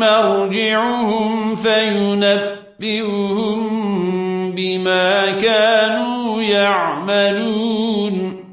مرجعهم فينبئهم بما كانوا يعملون